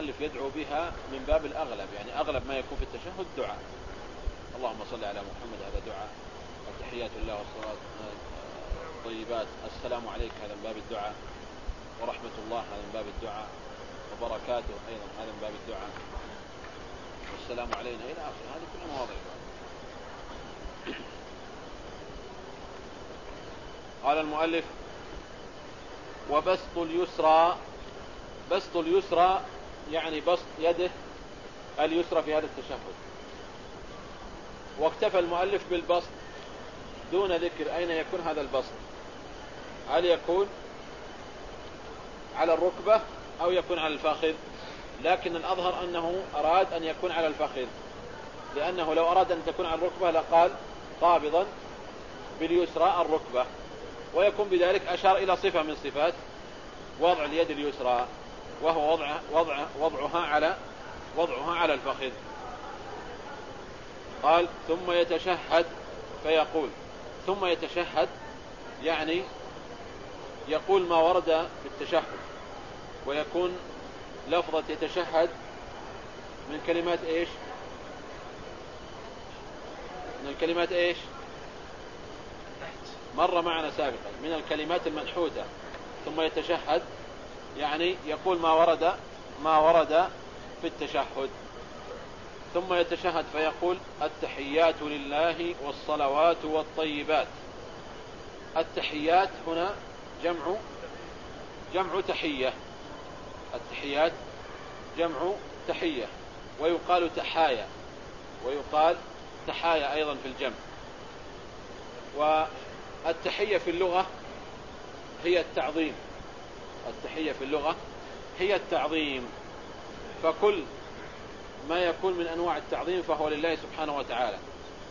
المؤلف يدعو بها من باب الأغلب يعني أغلب ما يكون في التشهد دعاء. اللهم صل على محمد هذا دعاء. التحيات الله والصلاة الطيبات السلام عليك هذا من باب الدعاء. ورحمة الله هذا من باب الدعاء. وبركاته أيضا هذا من باب الدعاء. والسلام علينا إلى آخره هذه كلها مواضيع. قال المؤلف وبسط اليسرى بسط اليسرى يعني بسط يده اليسرى في هذا التشهد. واكتفى المؤلف بالبسط دون ذكر أين يكون هذا البسط. هل يكون على الركبة أو يكون على الفخذ؟ لكن الأظهر أنه أراد أن يكون على الفخذ. لأنه لو أراد أن تكون على الركبة لقال قابضا باليسرى الركبة. ويكون بذلك أشار إلى صفة من صفات وضع اليد اليسرى. وهو وضع وضع وضعها على وضعها على الفخذ. قال ثم يتشهد فيقول ثم يتشهد يعني يقول ما ورد في التشهد ويكون لفظة يتشهد من كلمات إيش؟ من الكلمات إيش؟ مر معنا سابقا من الكلمات المنحوتة ثم يتشهد يعني يقول ما ورد ما ورد في التشهد. ثم يتشهد فيقول التحيات لله والصلوات والطيبات. التحيات هنا جمع جمع تحية. التحيات جمع تحية. ويقال تحايا ويقال تحايا أيضا في الجمع. والتحية في اللغة هي التعظيم. التحية في اللغة هي التعظيم. فكل ما يكون من أنواع التعظيم فهو لله سبحانه وتعالى.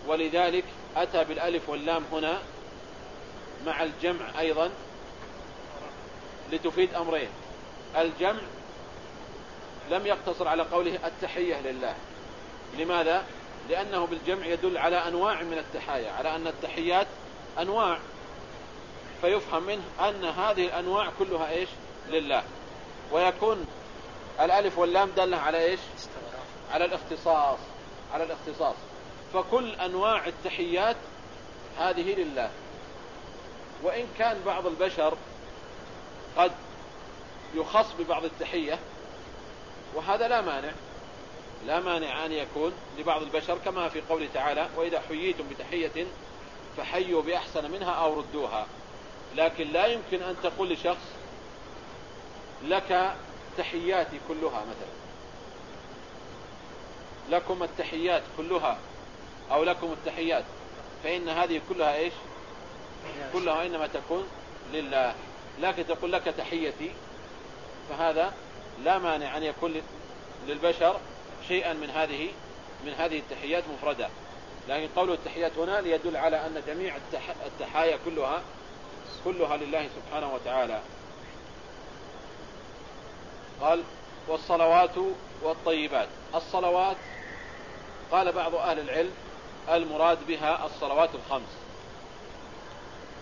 ولذلك أتى بالألف واللام هنا مع الجمع أيضا لتفيد أمرين. الجمع لم يقتصر على قوله التحية لله. لماذا؟ لأنه بالجمع يدل على أنواع من التحايا على أن التحيات أنواع. فيفهم منه أن هذه الأنواع كلها إيش؟ لله. ويكون الألف واللام دالة على إيش؟ على الاختصاص. على الاختصاص. فكل أنواع التحيات هذه لله. وإن كان بعض البشر قد يخص ببعض التحية وهذا لا مانع. لا مانع أن يكون لبعض البشر كما في قوله تعالى وإذا حييتم بتحية فحيوا بأحسن منها أو ردوها. لكن لا يمكن أن تقول لشخص لك تحياتي كلها مثلا. لكم التحيات كلها أو لكم التحيات. فإن هذه كلها إيش؟ كلها إنما تكون لله. لكن تقول لك تحيتي فهذا لا مانع أن يكون للبشر شيئا من هذه من هذه التحيات مفردة. لكن قول التحيات هنا ليدل على أن جميع التحايا كلها كلها لله سبحانه وتعالى. قال والصلوات والطيبات. الصلوات قال بعض أهل العلم المراد بها الصلوات الخمس.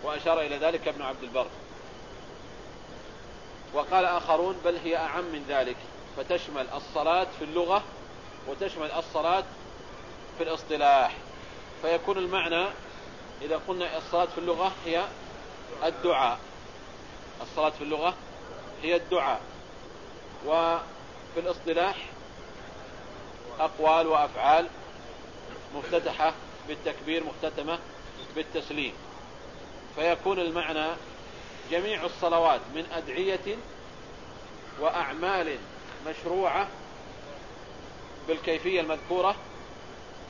وأشار إلى ذلك ابن عبد البر. وقال آخرون بل هي أعم من ذلك. فتشمل الصلاة في اللغة وتشمل الصلاة في الاصطلاح. فيكون المعنى إذا قلنا الصلاة في اللغة هي الدعاء. الصلاة في اللغة هي الدعاء. وفي الاصطلاح أقوال وأفعال مفتتحة بالتكبير مختتمة بالتسليم. فيكون المعنى جميع الصلوات من أدعية وأعمال مشروعة بالكيفية المذكورة.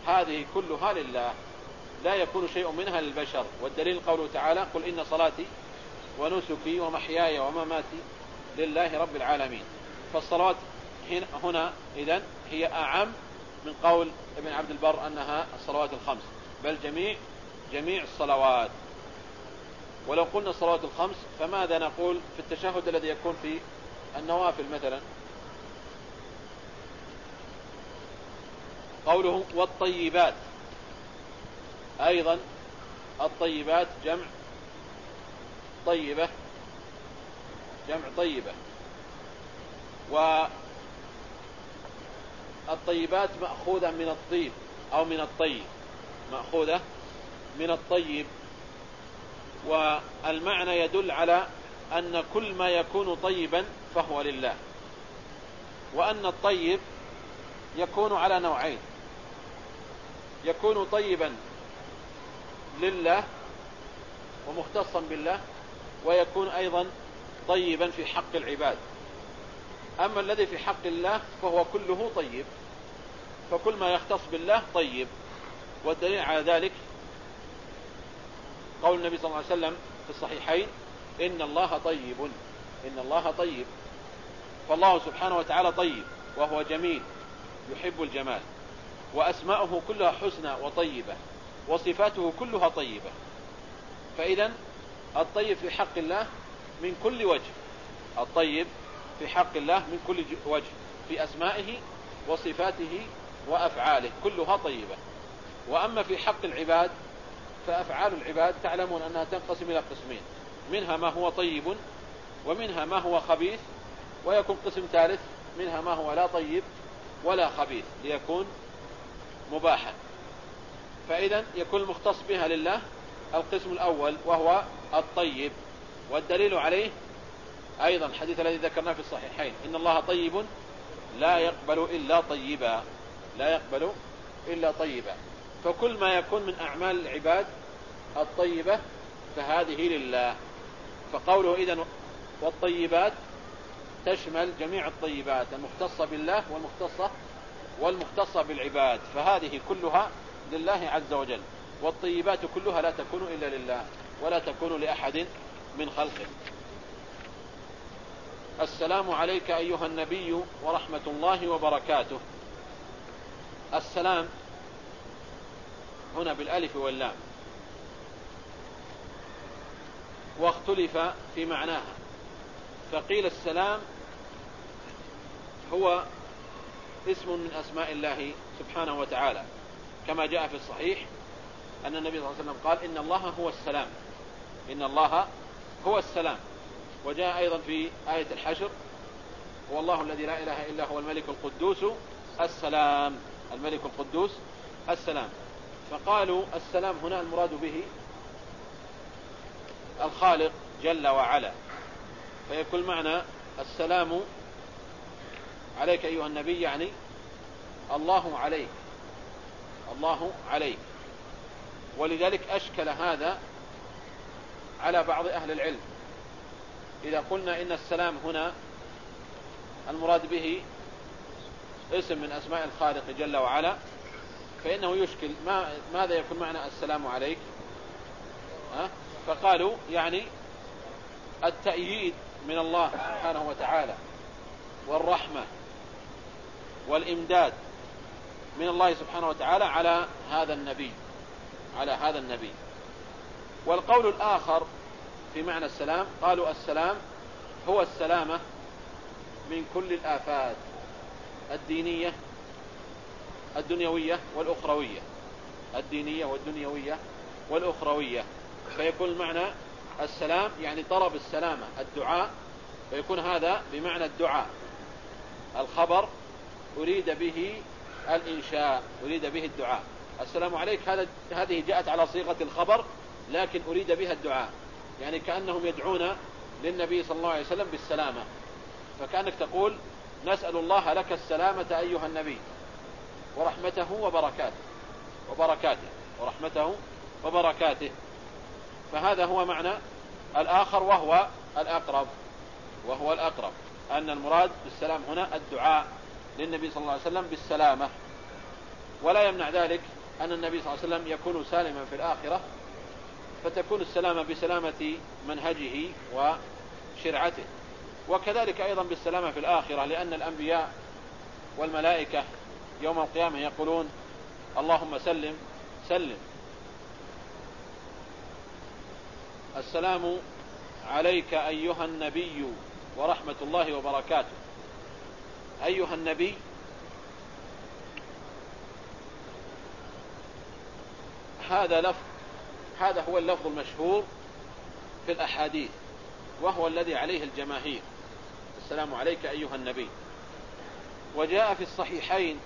هذه كلها لله. لا يكون شيء منها للبشر. والدليل قوله تعالى قل إن صلاتي ونسكي ومحياي ومماتي لله رب العالمين. فالصلوات هنا إذن هي أعم من قول ابن عبد البر أنها الصلوات الخمس. بل جميع جميع الصلوات. ولو قلنا الصلوات الخمس فماذا نقول في التشهد الذي يكون في النوافل مثلا؟ قوله والطيبات. أيضا الطيبات جمع طيبة. جمع طيبة. والطيبات مأخوذة من الطيب أو من الطيب. مأخوذة من الطيب. والمعنى يدل على أن كل ما يكون طيبا فهو لله. وأن الطيب يكون على نوعين. يكون طيبا لله ومختصا بالله ويكون أيضا طيبا في حق العباد. أما الذي في حق الله فهو كله طيب. فكل ما يختص بالله طيب. والدليل على ذلك قول النبي صلى الله عليه وسلم في الصحيحين إن الله طيب. إن الله طيب. فالله سبحانه وتعالى طيب وهو جميل يحب الجمال. وأسماؤه كلها حسنى وطيبة وصفاته كلها طيبة. فإذا الطيب في حق الله من كل وجه. الطيب في حق الله من كل وجه في أسمائه وصفاته وأفعاله كلها طيبة. وأما في حق العباد فأفعال العباد تعلمون أنها تنقسم إلى قسمين منها ما هو طيب ومنها ما هو خبيث ويكون قسم ثالث منها ما هو لا طيب ولا خبيث ليكون مباحا. فإذا يكون المختص بها لله القسم الأول وهو الطيب. والدليل عليه أيضا الحديث الذي ذكرناه في الصحيحين. إن الله طيب لا يقبل إلا طيبا. لا يقبل إلا طيبا. فكل ما يكون من أعمال العباد الطيبة فهذه لله. فقوله إذن والطيبات تشمل جميع الطيبات المختصة بالله والمختصة والمختصة بالعباد. فهذه كلها لله عز وجل. والطيبات كلها لا تكون إلا لله ولا تكون لأحد من خلقه. السلام عليك أيها النبي ورحمة الله وبركاته. السلام هنا بالألف واللام. واختلف في معناها. فقيل السلام هو اسم من أسماء الله سبحانه وتعالى. كما جاء في الصحيح أن النبي صلى الله عليه وسلم قال إن الله هو السلام. إن الله هو السلام. وجاء أيضا في آية الحشر هو الله الذي لا إله إلا هو الملك القدوس السلام. الملك القدوس السلام. فقالوا السلام هنا المراد به الخالق جل وعلا. فيكون معنى السلام عليك أيها النبي يعني الله عليك. الله عليك. ولذلك أشكل هذا على بعض أهل العلم. إذا قلنا إن السلام هنا المراد به اسم من أسماء الخالق جل وعلا فإنه يشكل ما ماذا يكون معنى السلام عليك ها؟ فقالوا يعني التأييد من الله سبحانه وتعالى والرحمة والإمداد من الله سبحانه وتعالى على هذا النبي على هذا النبي والقول الآخر في معنى السلام؟ قالوا السلام هو السلامة من كل الآفات الدينية الدنيوية والأخروية. الدينية والدنيوية والأخروية. فيكون المعنى السلام يعني طلب السلامة الدعاء. فيكون هذا بمعنى الدعاء. الخبر أريد به الإنشاء أريد به الدعاء. السلام عليك هذه جاءت على صيغة الخبر لكن أريد بها الدعاء. يعني كأنهم يدعون للنبي صلى الله عليه وسلم بالسلامة. فكأنك تقول نسأل الله لك السلامة أيها النبي ورحمته وبركاته. وبركاته. ورحمته وبركاته. فهذا هو معنى الآخر وهو الأقرب. وهو الأقرب. أن المراد بالسلام هنا الدعاء للنبي صلى الله عليه وسلم بالسلامة. ولا يمنع ذلك أن النبي صلى الله عليه وسلم يكون سالما في الآخرة فتكون السلامة بسلامة منهجه وشرعته. وكذلك أيضا بالسلامة في الآخرة لأن الأنبياء والملائكة يوم القيامة يقولون اللهم سلم سلم. السلام عليك أيها النبي ورحمة الله وبركاته. أيها النبي هذا لفظ هذا هو اللفظ المشهور في الأحاديث وهو الذي عليه الجماهير. السلام عليك أيها النبي. وجاء في الصحيحين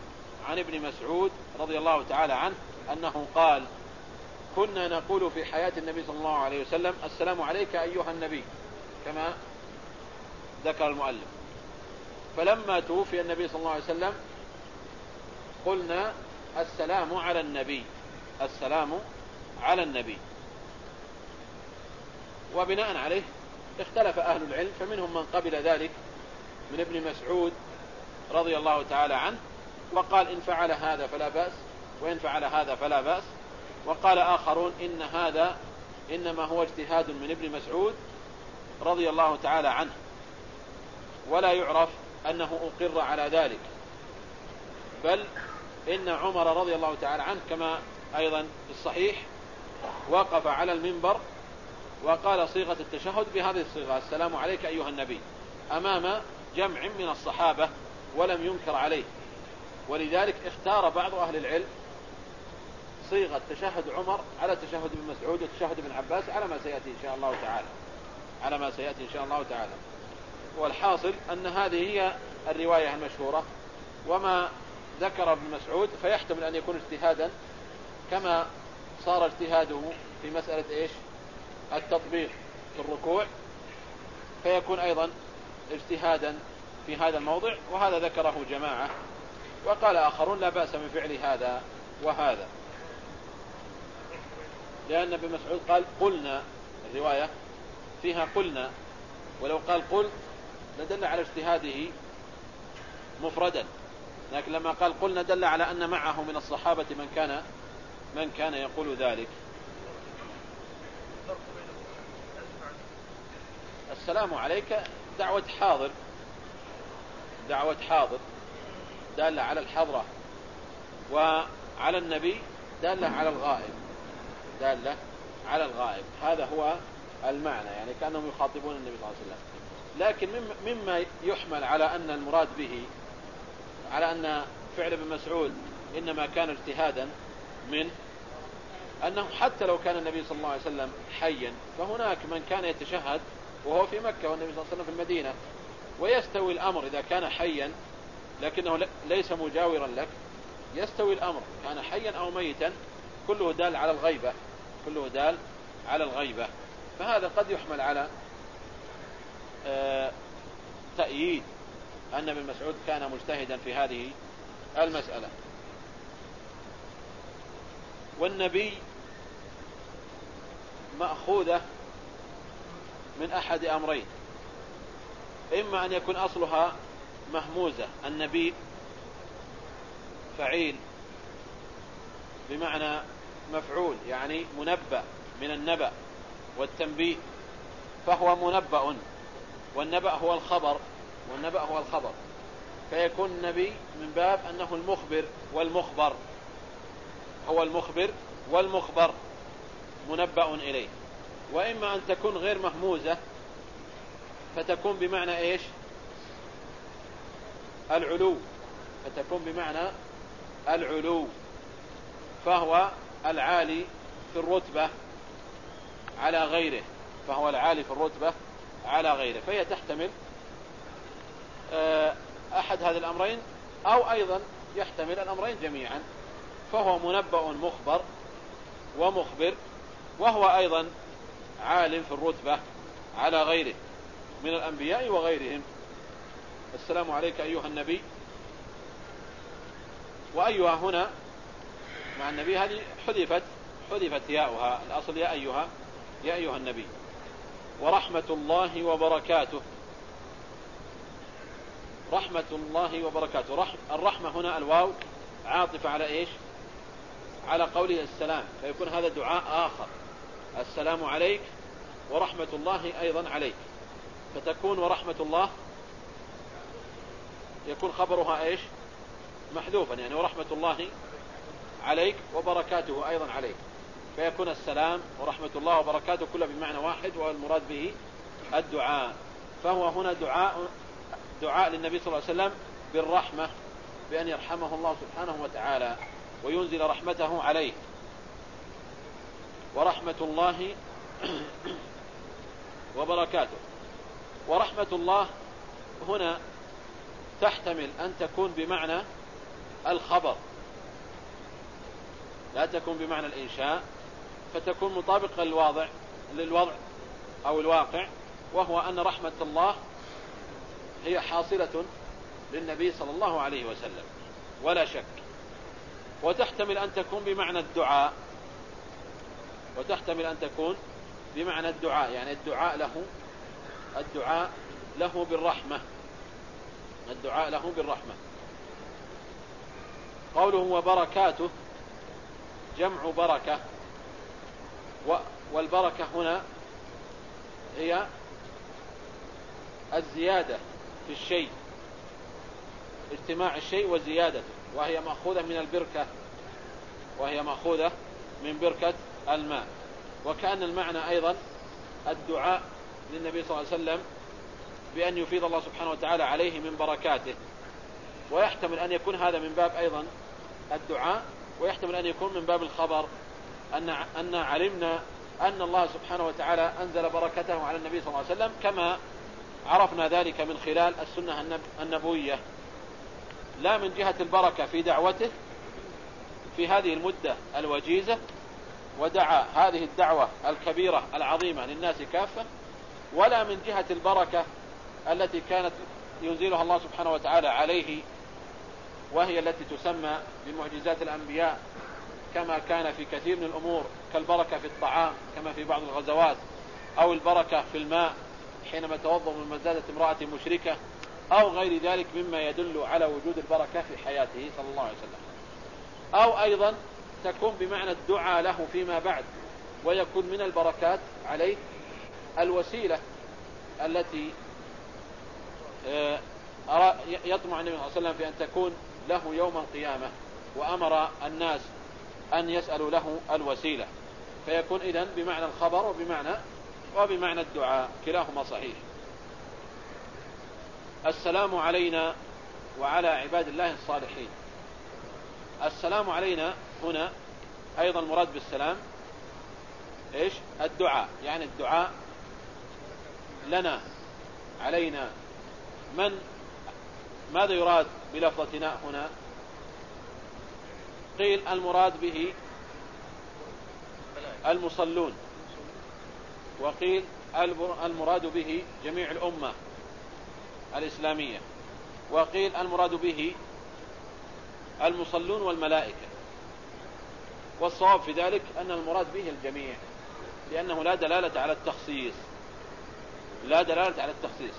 عن ابن مسعود رضي الله تعالى عنه أنه قال كنا نقول في حياة النبي صلى الله عليه وسلم السلام عليك أيها النبي كما ذكر المؤلف. فلما توفي النبي صلى الله عليه وسلم قلنا السلام على النبي السلام على النبي. وبناء عليه اختلف أهل العلم فمنهم من قبل ذلك من ابن مسعود رضي الله تعالى عنه وقال إن فعل هذا فلا بأس وإن فعل هذا فلا بأس وقال آخرون إن هذا إنما هو اجتهاد من ابن مسعود رضي الله تعالى عنه. ولا يعرف أنه أقر على ذلك. بل إن عمر رضي الله تعالى عنه كما أيضا في الصحيح وقف على المنبر وقال صيغة التشهد بهذه الصيغة السلام عليك أيها النبي. أمام جمع من الصحابة ولم ينكر عليه. ولذلك اختار بعض أهل العلم صيغة تشهد عمر على تشهد ابن مسعود وتشهد ابن عباس على ما سيأتي إن شاء الله تعالى. على ما سيأتي إن شاء الله تعالى. والحاصل أن هذه هي الرواية المشهورة. وما ذكر ابن مسعود فيحتمل أن يكون اجتهادا كما صار اجتهاده في مسألة إيش؟ التطبيق في الركوع. فيكون أيضا اجتهادا في هذا الموضع وهذا ذكره جماعة. وقال آخرون لا بأس من فعل هذا وهذا. لأن ابن مسعود قال قلنا الرواية فيها قلنا ولو قال قل لدل على اجتهاده مفردا. لكن لما قال قلنا دل على أن معه من الصحابة من كان من كان يقول ذلك؟ السلام عليك. دعوة حاضر. دعوة حاضر. دالة على الحضرة. وعلى النبي. دالة على الغائب. دالة على الغائب. هذا هو المعنى يعني كأنهم يخاطبون النبي صلى الله عليه وسلم. لكن مما يحمل على أن المراد به على أن فعل ابن مسعود إنما كان اجتهادا من أنه حتى لو كان النبي صلى الله عليه وسلم حيا فهناك من كان يتشهد وهو في مكة والنبي صلى الله عليه وسلم في المدينة. ويستوي الأمر إذا كان حيا لكنه ليس مجاورا لك. يستوي الأمر كان حيا أو ميتا كله دال على الغيبة كله دال على الغيبة. فهذا قد يحمل على آه، تأييد أن ابن مسعود كان مجتهدا في هذه المسألة. والنبي مأخوذة من أحد أمرين. إما أن يكون أصلها مهموزة النبي فعيل بمعنى مفعول يعني منبأ من النبأ والتنبيه فهو منبأ والنبأ هو الخبر والنبأ هو الخبر. فيكون النبي من باب أنه المخبر والمخبر. هو المخبر والمخبر منبأ إليه. وإما أن تكون غير مهموزة فتكون بمعنى إيش؟ العلو. فتكون بمعنى العلو. فهو العالي في الرتبة على غيره. فهو العالي في الرتبة على غيره. فهي تحتمل آه، أحد هذه الأمرين أو أيضا يحتمل الأمرين جميعا. فهو منبأ مخبر ومخبر وهو أيضا عالم في الرتبة على غيره من الأنبياء وغيرهم. السلام عليك أيها النبي. وأيها هنا مع النبي هذه حذفت حذفت ياؤها. الأصل يا أيها يا أيها النبي. ورحمة الله وبركاته. رحمة الله وبركاته. رحم الرحمة هنا الواو عاطفة على إيش؟ على قوله السلام فيكون هذا دعاء آخر. السلام عليك ورحمة الله أيضا عليك. فتكون ورحمة الله يكون خبرها إيش؟ محذوفا يعني ورحمة الله عليك وبركاته أيضا عليك. فيكون السلام ورحمة الله وبركاته كله بمعنى واحد والمراد به الدعاء. فهو هنا دعاء دعاء للنبي صلى الله عليه وسلم بالرحمة بأن يرحمه الله سبحانه وتعالى. وينزل رحمته عليه. ورحمة الله وبركاته. ورحمة الله هنا تحتمل أن تكون بمعنى الخبر. لا تكون بمعنى الإنشاء فتكون مطابقة للواضع للوضع أو الواقع وهو أن رحمة الله هي حاصلة للنبي صلى الله عليه وسلم. ولا شك. وتحتمل أن تكون بمعنى الدعاء. وتحتمل أن تكون بمعنى الدعاء. يعني الدعاء له الدعاء له بالرحمة. الدعاء له بالرحمة. قوله وبركاته جمع بركة. والبركة هنا هي الزيادة في الشيء. اجتماع الشيء وزيادته وهي مأخوذة من البركة وهي مأخوذة من بركة الماء. وكأن المعنى أيضا الدعاء للنبي صلى الله عليه وسلم بأن يفيض الله سبحانه وتعالى عليه من بركاته. ويحتمل أن يكون هذا من باب أيضا الدعاء ويحتمل أن يكون من باب الخبر أن أن علمنا أن الله سبحانه وتعالى أنزل بركته على النبي صلى الله عليه وسلم كما عرفنا ذلك من خلال السنة النبوية. لا من جهة البركة في دعوته في هذه المدة الوجيزة ودعا هذه الدعوة الكبيرة العظيمة للناس كافة ولا من جهة البركة التي كانت ينزلها الله سبحانه وتعالى عليه وهي التي تسمى بمعجزات الأنبياء كما كان في كثير من الأمور كالبركة في الطعام كما في بعض الغزوات أو البركة في الماء حينما توضأ من مزادة امرأة مشركة أو غير ذلك مما يدل على وجود البركة في حياته صلى الله عليه وسلم. أو أيضا تكون بمعنى الدعاء له فيما بعد ويكون من البركات عليه الوسيلة التي آه، يطمع النبي صلى الله عليه وسلم في أن تكون له يوم القيامة وأمر الناس أن يسألوا له الوسيلة. فيكون إذن بمعنى الخبر وبمعنى وبمعنى الدعاء كلاهما صحيح. السلام علينا وعلى عباد الله الصالحين. السلام علينا هنا أيضا المراد بالسلام إيش؟ الدعاء. يعني الدعاء لنا علينا. من؟ ماذا يراد بلفظتنا هنا؟ قيل المراد به المصلون. وقيل المراد به جميع الأمة. الإسلامية. وقيل المراد به المصلون والملائكة. والصواب في ذلك أن المراد به الجميع لأنه لا دلالة على التخصيص. لا دلالة على التخصيص.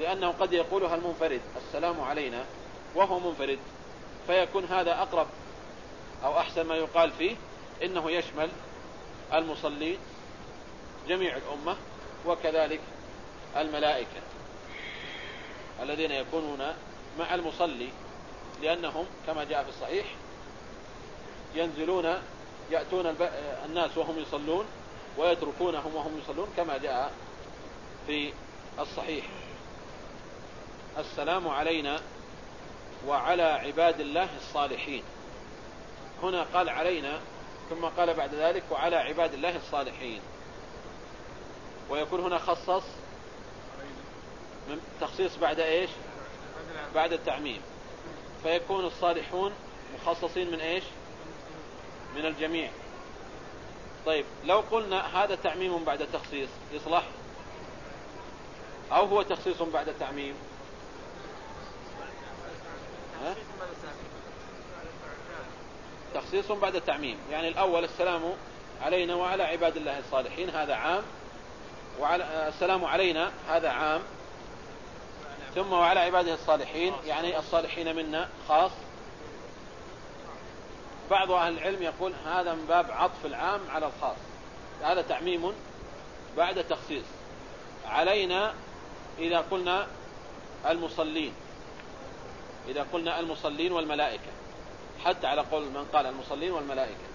لأنه قد يقولها المنفرد السلام علينا. وهو منفرد. فيكون هذا أقرب أو أحسن ما يقال فيه إنه يشمل المصلين جميع الأمة وكذلك الملائكة. الذين يكونون مع المصلي لأنهم كما جاء في الصحيح ينزلون يأتون الناس وهم يصلون ويتركونهم وهم يصلون كما جاء في الصحيح. السلام علينا وعلى عباد الله الصالحين. هنا قال علينا ثم قال بعد ذلك وعلى عباد الله الصالحين. ويكون هنا خصص تخصيص بعد إيش؟ بعد التعميم. فيكون الصالحون مخصصين من إيش؟ من الجميع. طيب لو قلنا هذا تعميم بعد تخصيص يصلح؟ أو هو تخصيص بعد تعميم؟ تخصيص بعد تعميم. يعني الأول السلام علينا وعلى عباد الله الصالحين هذا عام. وعلى السلام علينا هذا عام. ثم وعلى عباده الصالحين يعني الصالحين منا خاص. بعض أهل العلم يقول هذا من باب عطف العام على الخاص. هذا تعميم بعد تخصيص. علينا إذا قلنا المصلين. إذا قلنا المصلين والملائكة. حتى على قول من قال المصلين والملائكة.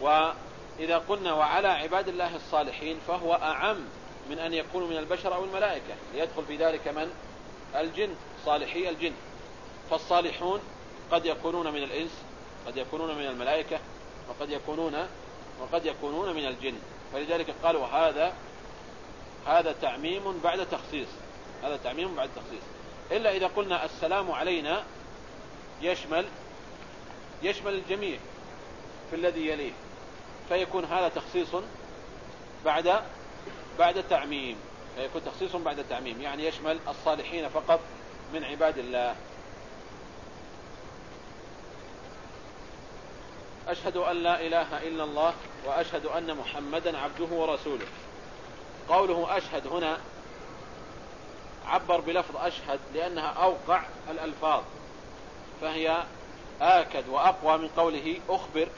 وإذا قلنا وعلى عباد الله الصالحين فهو أعم من أن يكونوا من البشر أو الملائكة. ليدخل في ذلك من؟ الجن صالحي الجن. فالصالحون قد يكونون من الإنس قد يكونون من الملائكة وقد يكونون وقد يكونون من الجن. فلذلك قالوا هذا هذا تعميم بعد تخصيص. هذا تعميم بعد تخصيص. إلا إذا قلنا السلام علينا يشمل يشمل الجميع في الذي يليه. فيكون هذا تخصيص بعد بعد تعميم فيكون تخصيص بعد تعميم يعني يشمل الصالحين فقط من عباد الله. أشهد أن لا إله إلا الله وأشهد أن محمدا عبده ورسوله. قوله أشهد هنا عبر بلفظ أشهد لأنها أوقع الألفاظ فهي آكد وأقوى من قوله أخبر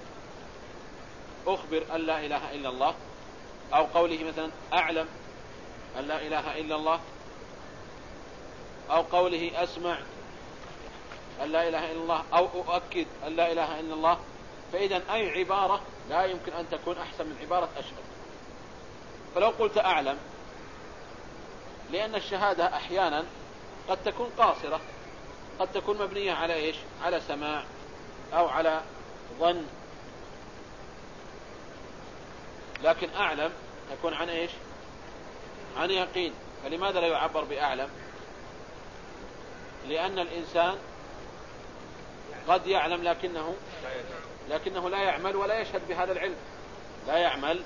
أخبر أن لا إله إلا الله. أو قوله مثلا أعلم أن لا إله إلا الله أو قوله أسمع أن لا إله إلا الله أو أؤكد أن لا إله إلا الله فإذا أي عبارة لا يمكن أن تكون أحسن من عبارة أشهد. فلو قلت أعلم لأن الشهادة أحيانا قد تكون قاصرة قد تكون مبنية على إيش؟ على سماع أو على ظن. لكن أعلم تكون عن إيش؟ عن يقين. فلماذا لا يعبر بأعلم؟ لأن الإنسان قد يعلم لكنه لكنه لا يعمل ولا يشهد بهذا العلم. لا يعمل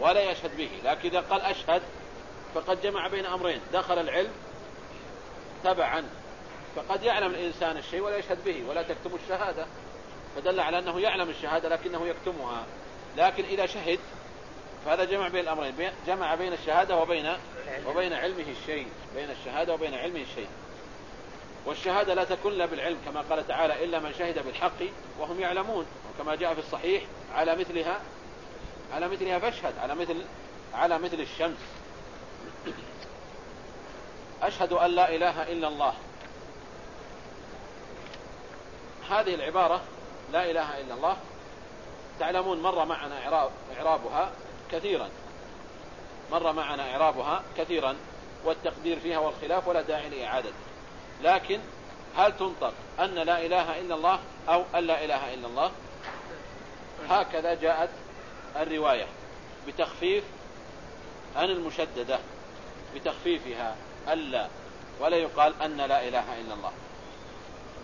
ولا يشهد به. لكن إذا قال أشهد فقد جمع بين أمرين. دخل العلم تبعا. فقد يعلم الإنسان الشيء ولا يشهد به ولا تكتم الشهادة. فدل على أنه يعلم الشهادة لكنه يكتمها. لكن إذا شهد فهذا جمع بين الأمرين جمع بين الشهادة وبين وبين علمه الشيء بين الشهادة وبين علمه الشيء. والشهادة لا تكون لا بالعلم كما قال تعالى إلا من شهد بالحق وهم يعلمون. وكما جاء في الصحيح على مثلها على مثلها فاشهد على مثل على مثل الشمس. أشهد أن لا إله إلا الله. هذه العبارة لا إله إلا الله تعلمون مر معنا إعراب إعرابها. كثيرا. مر معنا إعرابها كثيرا والتقدير فيها والخلاف ولا داعي لإعادته لكن هل تنطق أن لا إله إلا الله أو أن لا إله إلا الله؟ هكذا جاءت الرواية بتخفيف عن المشددة بتخفيفها ألا ولا يقال أن لا إله إلا الله.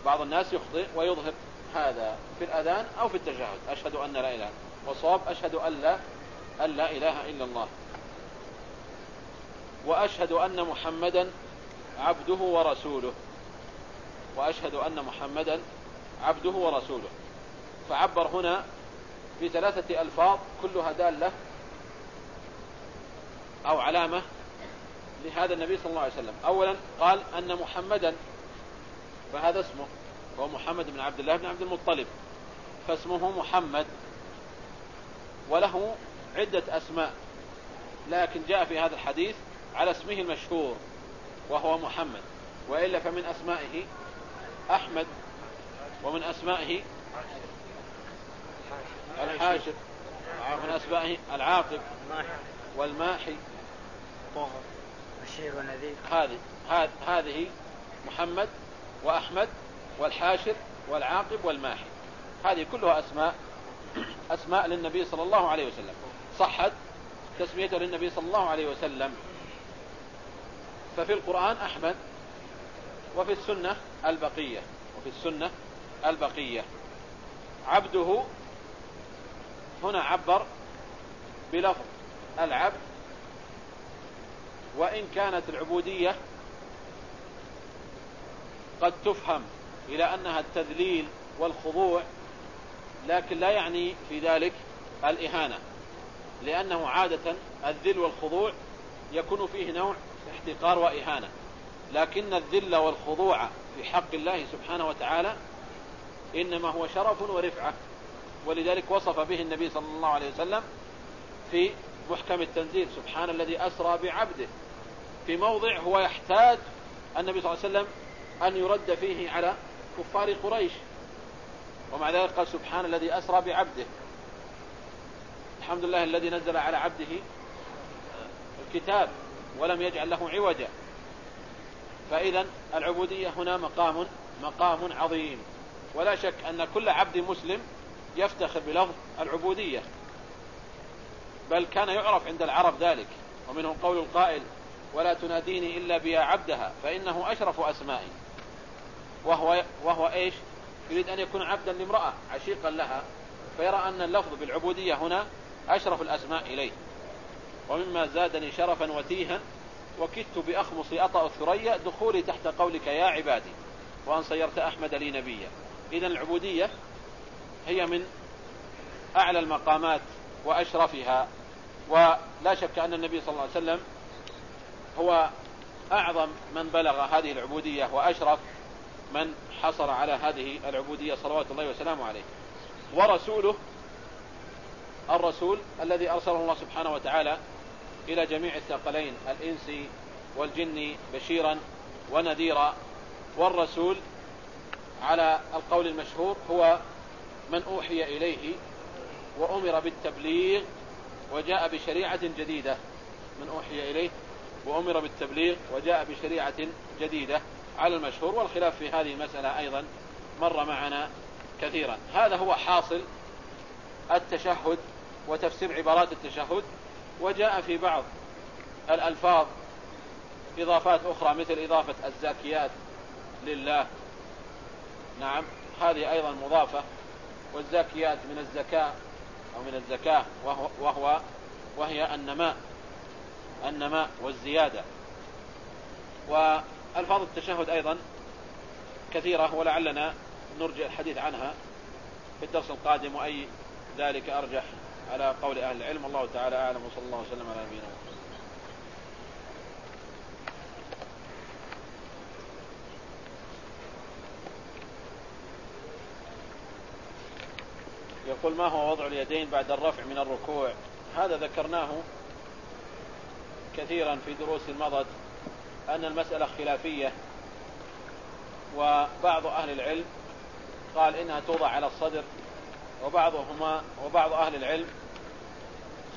بعض الناس يخطئ ويظهر هذا في الأذان أو في التشهد أشهد أن لا إله. وصواب أشهد أن لا, أن لا إله إلا الله. وأشهد أن محمدا عبده ورسوله. وأشهد أن محمدا عبده ورسوله. فعبر هنا بثلاثة ألفاظ كلها دالة أو علامة لهذا النبي صلى الله عليه وسلم. أولا قال أن محمدا فهذا اسمه هو محمد بن عبد الله بن عبد المطلب. فاسمه محمد وله عدة أسماء لكن جاء في هذا الحديث على اسمه المشهور وهو محمد. وإلا فمن أسمائه أحمد ومن أسمائه الحاشر ومن أسمائه العاقب والماحي بشير ونذير هذه هذه محمد وأحمد والحاشر والعاقب والماحي. هذه كلها أسماء أسماء للنبي صلى الله عليه وسلم. صحت تسميته للنبي صلى الله عليه وسلم. ففي القرآن أحمد وفي السنة البقية وفي السنة البقية. عبده هنا عبر بلفظ العبد وإن كانت العبودية قد تفهم إلى أنها التذليل والخضوع لكن لا يعني في ذلك الإهانة. لأنه عادة الذل والخضوع يكون فيه نوع احتقار وإهانة. لكن الذل والخضوع في حق الله سبحانه وتعالى إنما هو شرف ورفعة. ولذلك وصف به النبي صلى الله عليه وسلم في محكم التنزيل سبحان الذي أسرى بعبده. في موضع هو يحتاج النبي صلى الله عليه وسلم أن يرد فيه على كفار قريش. ومع ذلك قال سبحان الذي أسرى بعبده. الحمد لله الذي نزل على عبده الكتاب ولم يجعل له عوجا. فإذا العبودية هنا مقام مقام عظيم. ولا شك أن كل عبد مسلم يفتخر بلفظ العبودية. بل كان يعرف عند العرب ذلك. ومنهم قول القائل ولا تناديني إلا بيا عبدها فإنه أشرف أسمائي. وهو, وهو إيش؟ يريد أن يكون عبدا لامرأة عشيقا لها. فيرى أن اللفظ بالعبودية هنا أشرف الأسماء إليه. ومما زادني شرفا وتيها وكدت بأخمصي أطأ الثريا دخولي تحت قولك يا عبادي وأن صيرت أحمد لي نبيا. إذا العبودية هي من أعلى المقامات وأشرفها ولا شك أن النبي صلى الله عليه وسلم هو أعظم من بلغ هذه العبودية وأشرف من حصل على هذه العبودية صلوات الله وسلامه عليه. ورسوله الرسول الذي أرسله الله سبحانه وتعالى إلى جميع الثقلين الإنس والجن بشيرا ونذيرا. والرسول على القول المشهور هو من أوحي إليه وأمر بالتبليغ وجاء بشريعة جديدة. من أوحي إليه وأمر بالتبليغ وجاء بشريعة جديدة. على المشهور والخلاف في هذه المسألة أيضا مر معنا كثيرا. هذا هو حاصل التشهد وتفسير عبارات التشهد وجاء في بعض الألفاظ إضافات أخرى مثل إضافة الزاكيات لله. نعم هذه أيضا مضافة والزاكيات من الزكاة أو من الزكاة وهو, وهو وهي النماء النماء والزيادة. وألفاظ التشهد أيضا كثيرة ولعلنا نرجع الحديث عنها في الدرس القادم وأي ذلك أرجح. على قول أهل العلم. الله تعالى أعلم. وصلى الله وسلم على نبينا محمد. يقول ما هو وضع اليدين بعد الرفع من الركوع؟ هذا ذكرناه كثيرا في دروس مضت أن المسألة خلافية وبعض أهل العلم قال إنها توضع على الصدر وبعضهما وبعض أهل العلم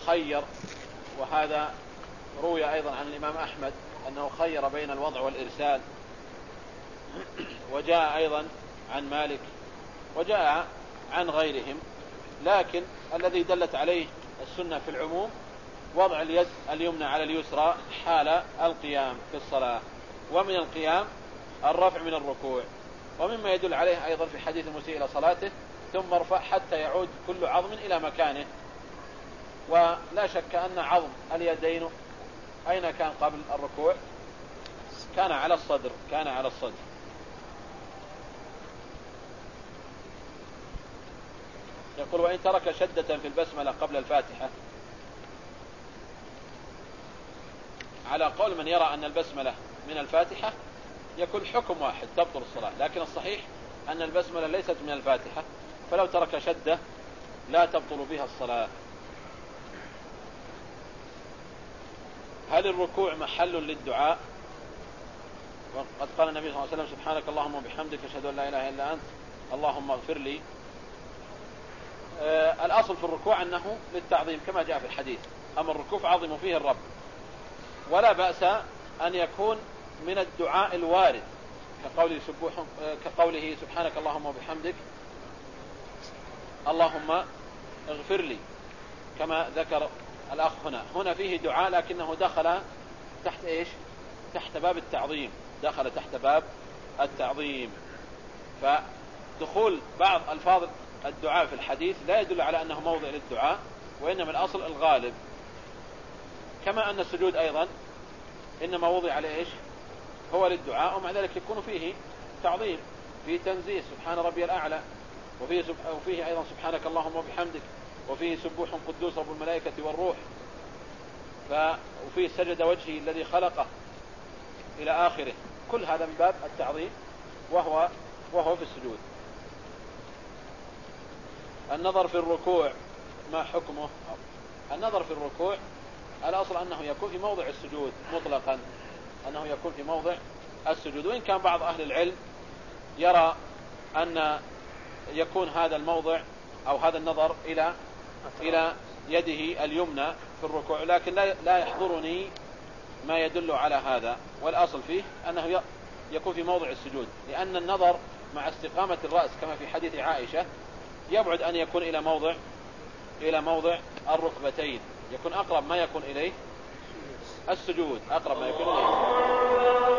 خير وهذا روي أيضا عن الإمام أحمد أنه خير بين الوضع والإرسال وجاء أيضا عن مالك وجاء عن غيرهم لكن الذي دلت عليه السنة في العموم وضع اليد اليمنى على اليسرى حال القيام في الصلاة ومن القيام الرفع من الركوع ومما يدل عليه أيضا في حديث المسيء إلى صلاته ثم ارفع حتى يعود كل عظم إلى مكانه. ولا شك أن عظم اليدين أين كان قبل الركوع؟ كان على الصدر كان على الصدر. يقول وإن ترك شدة في البسملة قبل الفاتحة. على قول من يرى أن البسملة من الفاتحة يكون حكم واحد تبطل الصلاة. لكن الصحيح أن البسملة ليست من الفاتحة. فلو ترك شدة لا تبطل بها الصلاة. هل الركوع محل للدعاء؟ وقد قال النبي صلى الله عليه وسلم سبحانك اللهم وبحمدك أشهد أن لا إله إلا أنت اللهم اغفر لي. آه الأصل في الركوع أنه للتعظيم كما جاء في الحديث. أما الركوع فعظموا فيه الرب. ولا بأس أن يكون من الدعاء الوارد كقوله, آه كقوله سبحانك اللهم وبحمدك اللهم اغفر لي كما ذكر الأخ هنا. هنا فيه دعاء لكنه دخل تحت إيش؟ تحت باب التعظيم. دخل تحت باب التعظيم. فدخول بعض ألفاظ الدعاء في الحديث لا يدل على أنه موضع للدعاء وإنما الأصل الغالب. كما أن السجود أيضا إنما وضع لإيش؟ هو للدعاء ومع ذلك يكون فيه تعظيم فيه تنزيه. سبحان ربي الأعلى. وفيه. وفيه أيضا سبحانك اللهم وبحمدك وفيه سبوح قدوس رب الملائكة والروح. ف... وفيه سجد وجهه الذي خلقه إلى آخره. كل هذا من باب التعظيم وهو وهو في السجود. النظر في الركوع ما حكمه؟ النظر في الركوع الأصل أنه يكون في موضع السجود مطلقا. أنه يكون في موضع السجود. وإن كان بعض أهل العلم يرى أن يكون هذا الموضع أو هذا النظر إلى إلى يده اليمنى في الركوع لكن لا لا يحضرني ما يدل على هذا. والأصل فيه أنه يكون في موضع السجود لأن النظر مع استقامة الرأس كما في حديث عائشة يبعد أن يكون إلى موضع إلى موضع الركبتين يكون أقرب ما يكون إليه السجود أقرب ما يكون إليه.